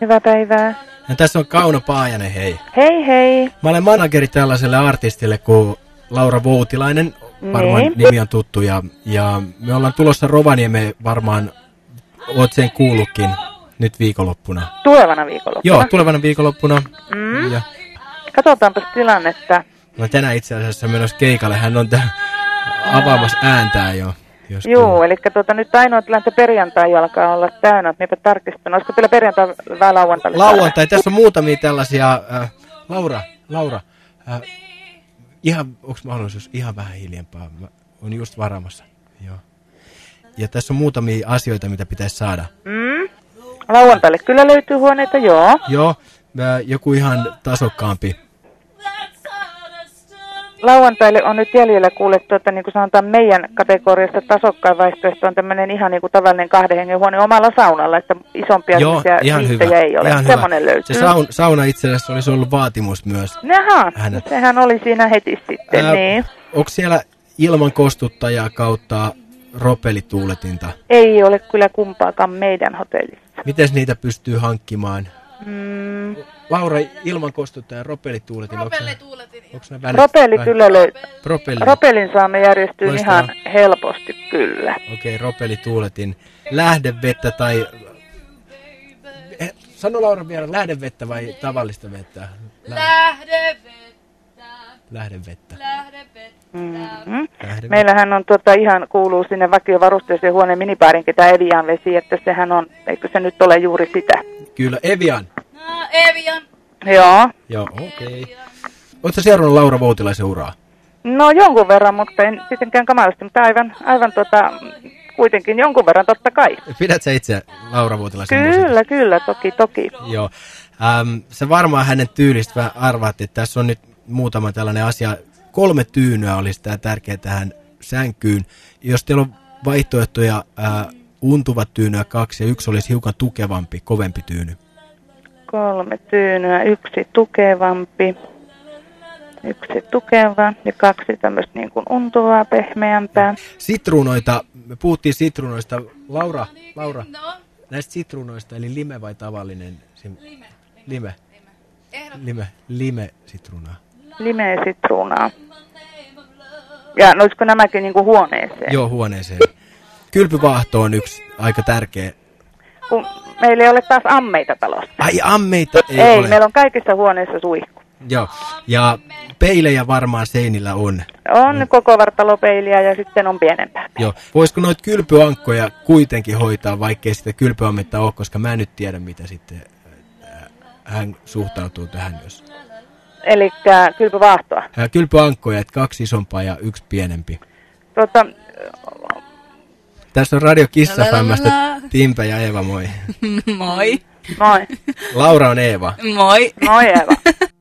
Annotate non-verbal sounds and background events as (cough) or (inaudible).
Hyvää päivää. Ja tässä on Kauno Paajanen, hei. Hei hei. Mä olen manageri tällaiselle artistille kuin Laura Voutilainen, varmaan Niin. nimi on tuttu, ja, ja me ollaan tulossa Rovaniemeen varmaan, oot sen kuullutkin nyt viikonloppuna. Tulevana viikonloppuna. Joo, tulevana viikonloppuna. Mm. Ja, Katsotaanpas tilannetta. no tänään itse asiassa menossa keikalle, hän on avaamassa ääntää jo. Jos Joo, eli tuota, nyt ainoa tilanne, että perjantai alkaa olla täynnä. Niinpä tarkistan. Olisiko teillä perjantai vai lauantai? Lauantai, tässä on muutamia tällaisia, äh, Laura, Laura, äh, ihan, onko mahdollisuus ihan vähän hiljempaa? Mä on just varamassa, joo. Ja tässä on muutamia asioita, mitä pitäisi saada. Mm. Lauantaille kyllä löytyy huoneita, joo. Joo, äh, joku ihan tasokkaampi. Lauantaille on nyt jäljellä kuule, tuota, niin kuin sanotaan meidän kategoriassa tasokkain vaihtoehto on tämmöinen ihan niin kuin tavallinen kahden hengen huone omalla saunalla, että isompia Joo, ihan hyvä. ei ole. Ihan hyvä. Semmoinen löytyy. Se saun, sauna itse asiassa olisi ollut vaatimus myös. Jaha, Hänet. sehän oli siinä heti sitten, Ää, niin. Onko siellä ilman kostuttajaa kautta ropelituuletinta? Ei ole kyllä kumpaakaan meidän hotellissa. Miten niitä pystyy hankkimaan? Mm, Laura, ilman kostuttajaa ropelituuletin. onko ne- tuuletin. Onko ne välit? Ropeli kyllä. Ropelin saamme järjestyä Loistavaa. ihan helposti kyllä. Okei, ropelituuletin. Lähdevettä tai... Eh, Sano Laura vielä, lähdevettä vai tavallista vettä? Lä- Lähde vettä, lähdevettä. lähde vettä. Mm-hmm. Lähdevettä. Meillähän on tuota, ihan kuuluu sinne vakiovarusteeseen huoneen minibaarinkin tämä Evian vesi, että sehän on, eikö se nyt ole juuri sitä? Kyllä, Evian. Evian. Joo. Joo, okei. Okay. Oletko seurannut Laura Voutilaisen uraa? No jonkun verran, mutta en sittenkään kamalasti, mutta aivan, aivan tota, kuitenkin jonkun verran totta kai. Pidät sä itse Laura Voutilaisen Kyllä, musiikista? kyllä, toki, toki. Joo. Ähm, sä varmaan hänen tyylistä vähän arvaat, että tässä on nyt muutama tällainen asia. Kolme tyynyä olisi tämä tärkeä tähän sänkyyn. Jos teillä on vaihtoehtoja äh, untuvat tyynyä kaksi ja yksi olisi hiukan tukevampi, kovempi tyyny. Kolme tyynyä, yksi tukevampi, yksi tukeva ja kaksi tämmöistä niin kuin untuvaa, pehmeämpää. Sitruunoita, me puhuttiin sitruunoista. Laura, Laura, No, näistä sitruunoista, eli lime vai tavallinen? Sim- lime. Lime, Ehdot. lime, lime sitruunaa. Limeä sitruunaa. Ja no olisiko nämäkin niin kuin huoneeseen? Joo, huoneeseen. Kylpyvaahto on yksi aika tärkeä. Kun meillä ei ole taas ammeita talossa. Ai ammeita ei, Ei, ole. meillä on kaikissa huoneissa suihku. Joo, ja peilejä varmaan seinillä on. On mm. koko vartalopeiliä ja sitten on pienempää. Joo. Voisiko noita kylpyankkoja kuitenkin hoitaa, vaikkei sitä kylpyammetta ole, koska mä en nyt tiedä, mitä sitten äh, hän suhtautuu tähän, jos... Eli kylpyvaahtoa. Äh, Kylpyankkoja, että kaksi isompaa ja yksi pienempi. Tota, Tässä on Radio Kissafämmästä. Timpe ja Eeva, moi. (laughs) Moi. moi. Laura on Eeva. Moi. Moi Eeva. (laughs)